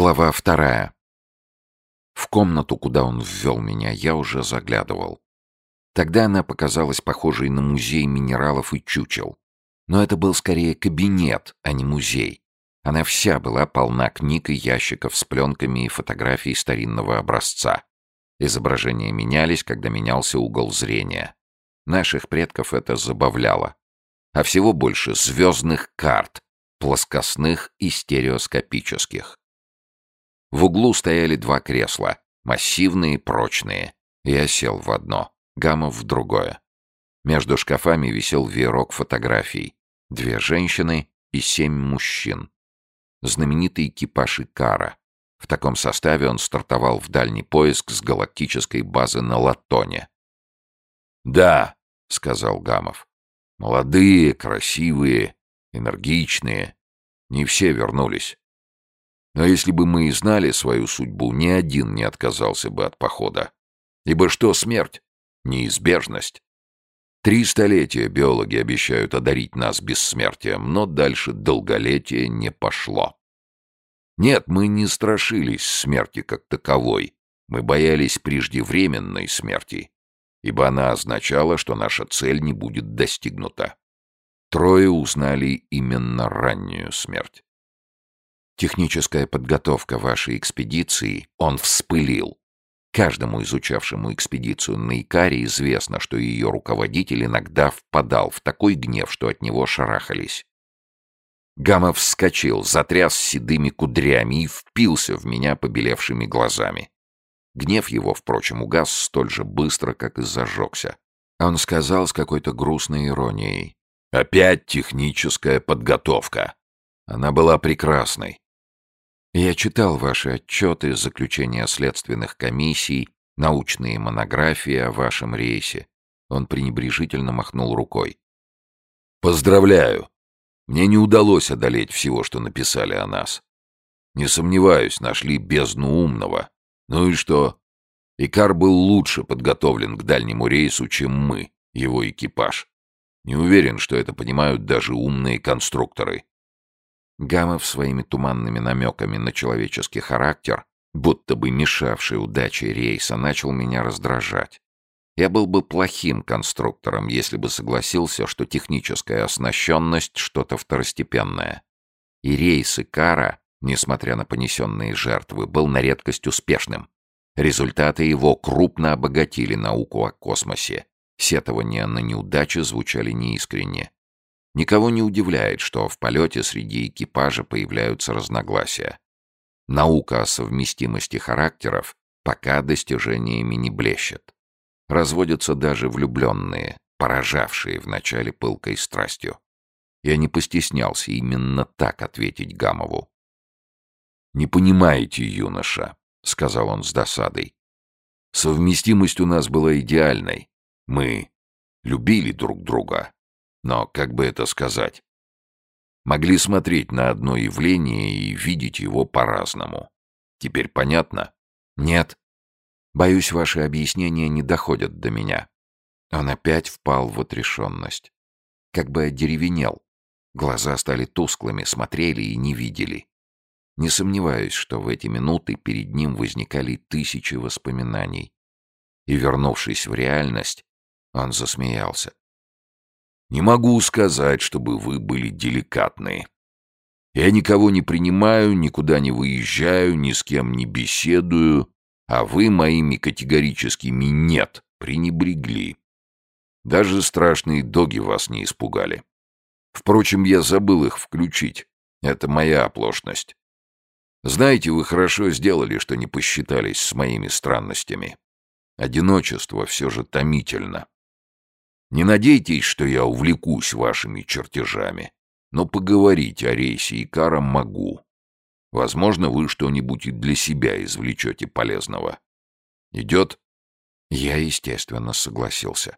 Глава вторая. В комнату, куда он ввел меня, я уже заглядывал. Тогда она показалась похожей на музей минералов и чучел. Но это был скорее кабинет, а не музей. Она вся была полна книг и ящиков с пленками и фотографией старинного образца. Изображения менялись, когда менялся угол зрения. Наших предков это забавляло. А всего больше звездных карт, плоскостных и стереоскопических. В углу стояли два кресла, массивные, прочные. Я сел в одно, Гамов в другое. Между шкафами висел веерок фотографий. Две женщины и семь мужчин. Знаменитый экипаж Икара. В таком составе он стартовал в дальний поиск с галактической базы на Латоне. «Да», — сказал Гамов. «Молодые, красивые, энергичные. Не все вернулись. Но если бы мы и знали свою судьбу, ни один не отказался бы от похода. Ибо что смерть? Неизбежность. Три столетия биологи обещают одарить нас бессмертием, но дальше долголетие не пошло. Нет, мы не страшились смерти как таковой. Мы боялись преждевременной смерти, ибо она означала, что наша цель не будет достигнута. Трое узнали именно раннюю смерть. Техническая подготовка вашей экспедиции, он вспылил. Каждому изучавшему экспедицию на Икаре известно, что ее руководитель иногда впадал в такой гнев, что от него шарахались. Гамов вскочил, затряс седыми кудрями и впился в меня побелевшими глазами. Гнев его, впрочем, угас столь же быстро, как и зажегся. Он сказал с какой-то грустной иронией. «Опять техническая подготовка. Она была прекрасной. Я читал ваши отчеты, заключения следственных комиссий, научные монографии о вашем рейсе. Он пренебрежительно махнул рукой. Поздравляю. Мне не удалось одолеть всего, что написали о нас. Не сомневаюсь, нашли бездну умного. Ну и что? Икар был лучше подготовлен к дальнему рейсу, чем мы, его экипаж. Не уверен, что это понимают даже умные конструкторы. Гамов своими туманными намеками на человеческий характер, будто бы мешавший удаче рейса, начал меня раздражать. Я был бы плохим конструктором, если бы согласился, что техническая оснащенность — что-то второстепенное. И рейс Икара, несмотря на понесенные жертвы, был на редкость успешным. Результаты его крупно обогатили науку о космосе. Сетования на неудачи звучали неискренне. Никого не удивляет, что в полете среди экипажа появляются разногласия. Наука о совместимости характеров пока достижениями не блещет. Разводятся даже влюбленные, поражавшие в начале пылкой страстью. Я не постеснялся именно так ответить Гамову. «Не понимаете, юноша», — сказал он с досадой. «Совместимость у нас была идеальной. Мы любили друг друга, но как бы это сказать? Могли смотреть на одно явление и видеть его по-разному. Теперь понятно? Нет. Боюсь, ваши объяснения не доходят до меня. Он опять впал в отрешенность. Как бы одеревенел. Глаза стали тусклыми, смотрели и не видели. Не сомневаюсь, что в эти минуты перед ним возникали тысячи воспоминаний. И, вернувшись в реальность, он засмеялся. Не могу сказать, чтобы вы были деликатны. Я никого не принимаю, никуда не выезжаю, ни с кем не беседую, а вы моими категорическими «нет» пренебрегли. Даже страшные доги вас не испугали. Впрочем, я забыл их включить. Это моя оплошность. Знаете, вы хорошо сделали, что не посчитались с моими странностями. Одиночество все же томительно. Не надейтесь, что я увлекусь вашими чертежами, но поговорить о рейсе Икара могу. Возможно, вы что-нибудь и для себя извлечете полезного. Идет?» Я, естественно, согласился.